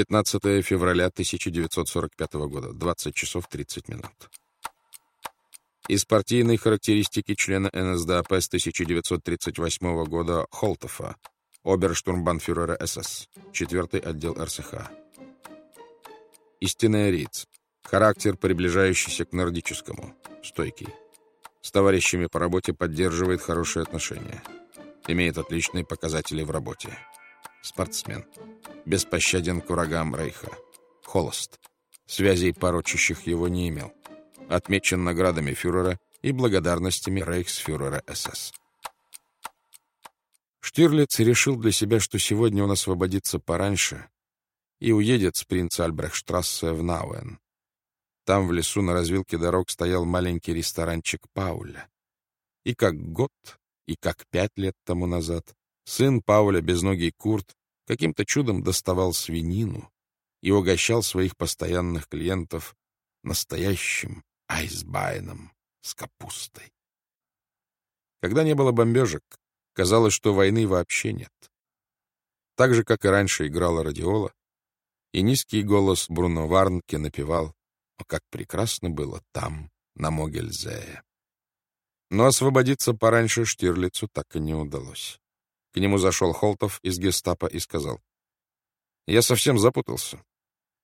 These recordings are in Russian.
15 февраля 1945 года, 20 часов 30 минут. Из партийной характеристики члена НСДАП с 1938 года Холтофа, оберштурмбанфюрера СС, 4 отдел РСХ. Истинный ариец. Характер, приближающийся к нордическому. Стойкий. С товарищами по работе поддерживает хорошие отношения. Имеет отличные показатели в работе. Спортсмен. Беспощаден к врагам Рейха. Холост. Связей, порочащих его, не имел. Отмечен наградами фюрера и благодарностями рейхсфюрера СС. Штирлиц решил для себя, что сегодня он освободится пораньше и уедет с принца Альбрехштрассе в Науэн. Там, в лесу, на развилке дорог стоял маленький ресторанчик Пауля. И как год, и как пять лет тому назад, сын Пауля, безногий Курт, каким-то чудом доставал свинину и угощал своих постоянных клиентов настоящим айсбайном с капустой. Когда не было бомбежек, казалось, что войны вообще нет. Так же, как и раньше играла радиола, и низкий голос Бруно Варнке напевал «О, как прекрасно было там, на Могельзее». Но освободиться пораньше Штирлицу так и не удалось. К нему зашел Холтов из гестапо и сказал, «Я совсем запутался.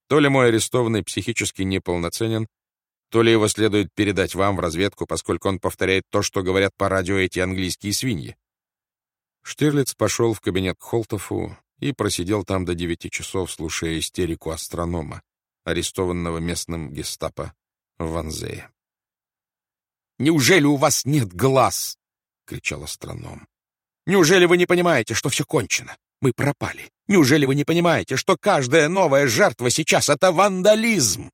То ли мой арестованный психически неполноценен, то ли его следует передать вам в разведку, поскольку он повторяет то, что говорят по радио эти английские свиньи». Штирлиц пошел в кабинет к Холтову и просидел там до девяти часов, слушая истерику астронома, арестованного местным гестапо в Ванзее. «Неужели у вас нет глаз?» — кричал астроном. «Неужели вы не понимаете, что все кончено? Мы пропали. Неужели вы не понимаете, что каждая новая жертва сейчас — это вандализм?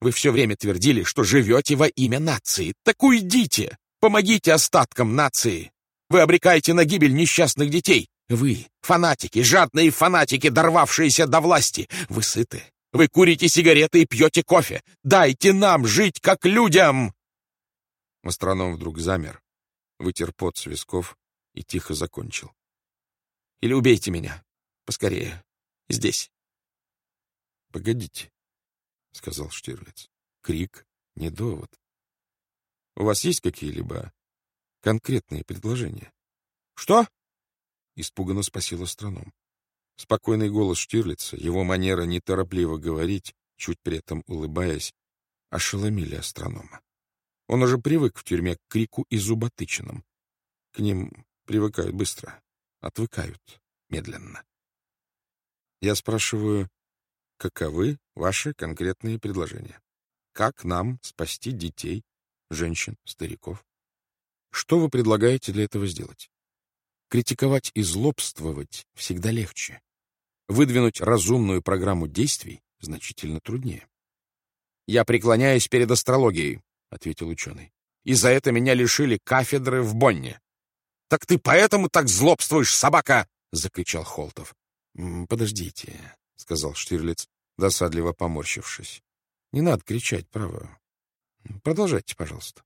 Вы все время твердили, что живете во имя нации. Так уйдите! Помогите остаткам нации! Вы обрекаете на гибель несчастных детей. Вы, фанатики, жадные фанатики, дорвавшиеся до власти. Вы сыты. Вы курите сигареты и пьете кофе. Дайте нам жить, как людям!» Астроном вдруг замер, вытер пот с висков и тихо закончил. «Или убейте меня. Поскорее. Здесь». «Погодите», — сказал Штирлиц. «Крик — не довод. У вас есть какие-либо конкретные предложения?» «Что?» — испуганно спросил астроном. Спокойный голос Штирлица, его манера неторопливо говорить, чуть при этом улыбаясь, ошеломили астронома. Он уже привык в тюрьме к крику и зуботычинам. К ним привыкают быстро, отвыкают медленно. Я спрашиваю, каковы ваши конкретные предложения? Как нам спасти детей, женщин, стариков? Что вы предлагаете для этого сделать? Критиковать и злобствовать всегда легче. Выдвинуть разумную программу действий значительно труднее. «Я преклоняюсь перед астрологией», — ответил ученый. «И за это меня лишили кафедры в Бонне». «Так ты поэтому так злобствуешь, собака!» — закричал Холтов. «Подождите», — сказал Штирлиц, досадливо поморщившись. «Не надо кричать, право. Продолжайте, пожалуйста».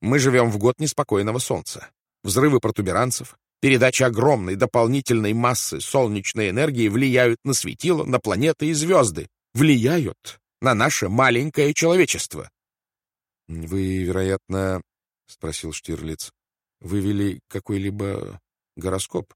«Мы живем в год неспокойного солнца. Взрывы протуберанцев, Передача огромной дополнительной массы солнечной энергии влияют на светило, на планеты и звезды. Влияют на наше маленькое человечество. — Вы, вероятно, — спросил Штирлиц, — вывели какой-либо гороскоп?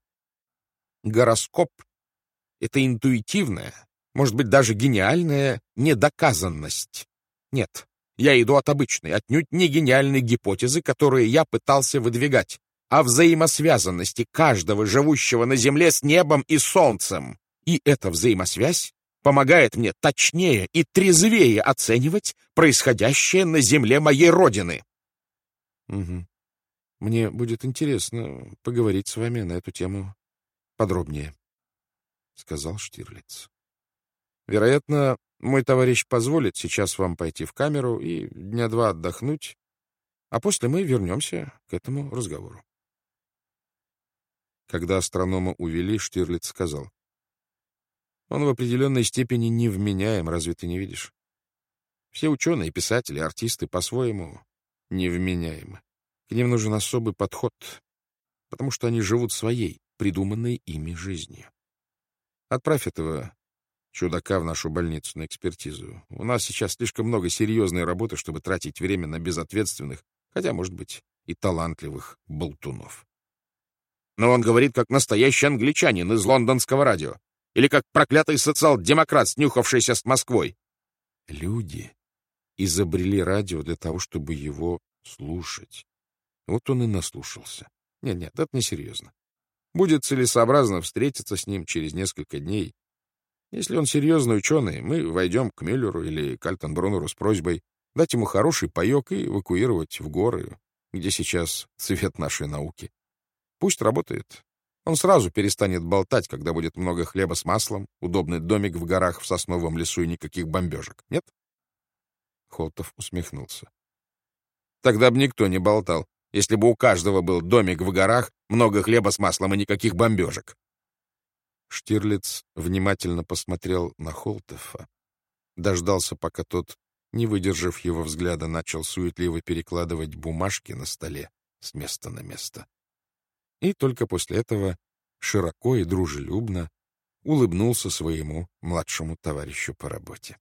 — Гороскоп — это интуитивная, может быть, даже гениальная недоказанность. Нет, я иду от обычной, отнюдь не гениальной гипотезы, которые я пытался выдвигать о взаимосвязанности каждого живущего на Земле с небом и солнцем. И эта взаимосвязь помогает мне точнее и трезвее оценивать происходящее на Земле моей Родины. Угу. Мне будет интересно поговорить с вами на эту тему подробнее, — сказал Штирлиц. Вероятно, мой товарищ позволит сейчас вам пойти в камеру и дня два отдохнуть, а после мы вернемся к этому разговору. Когда астронома увели, Штирлиц сказал. Он в определенной степени невменяем, разве ты не видишь? Все ученые, писатели, артисты по-своему невменяемы. К ним нужен особый подход, потому что они живут своей, придуманной ими жизнью. Отправь этого чудака в нашу больницу на экспертизу. У нас сейчас слишком много серьезной работы, чтобы тратить время на безответственных, хотя, может быть, и талантливых болтунов. Но он говорит, как настоящий англичанин из лондонского радио. Или как проклятый социал-демократ, снюхавшийся с Москвой. Люди изобрели радио для того, чтобы его слушать. Вот он и наслушался. Нет-нет, это несерьезно. Будет целесообразно встретиться с ним через несколько дней. Если он серьезный ученый, мы войдем к Мюллеру или Кальтенбруннеру с просьбой дать ему хороший паек и эвакуировать в горы, где сейчас цвет нашей науки. Пусть работает. Он сразу перестанет болтать, когда будет много хлеба с маслом, удобный домик в горах в сосновом лесу и никаких бомбежек. Нет? Холтов усмехнулся. Тогда бы никто не болтал, если бы у каждого был домик в горах, много хлеба с маслом и никаких бомбежек. Штирлиц внимательно посмотрел на Холтефа, дождался, пока тот, не выдержав его взгляда, начал суетливо перекладывать бумажки на столе с места на место. И только после этого широко и дружелюбно улыбнулся своему младшему товарищу по работе.